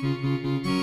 Música